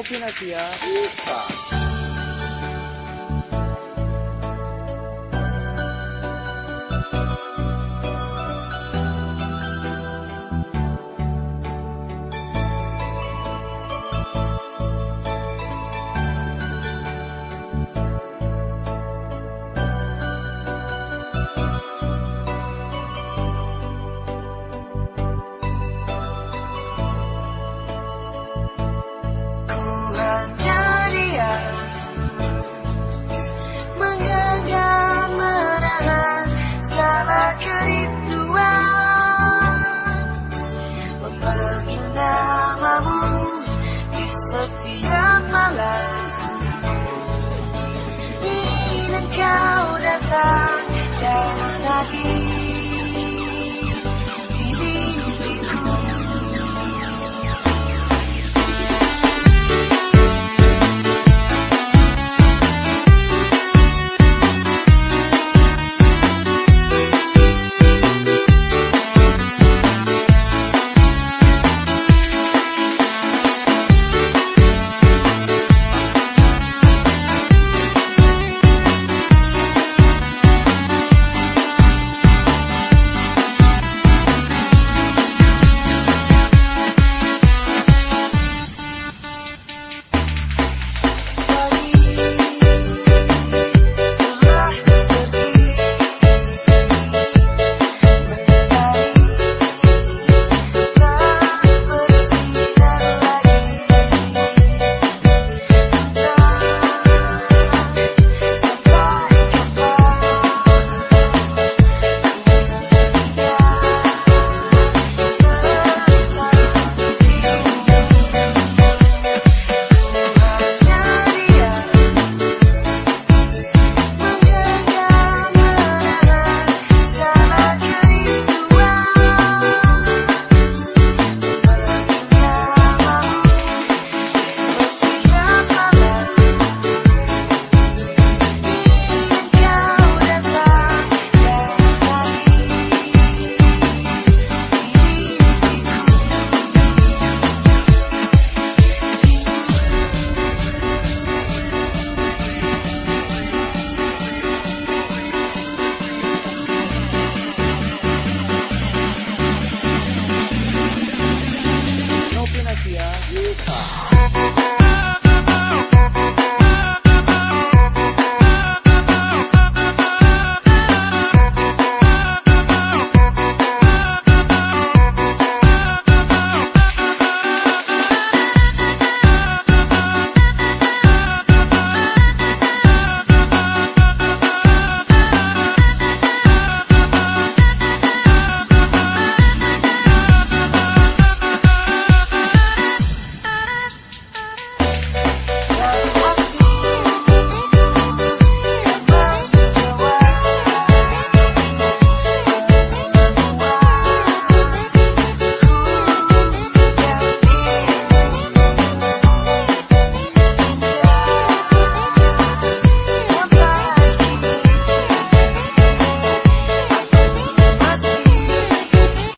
Imaginasia. Bisa. aquí.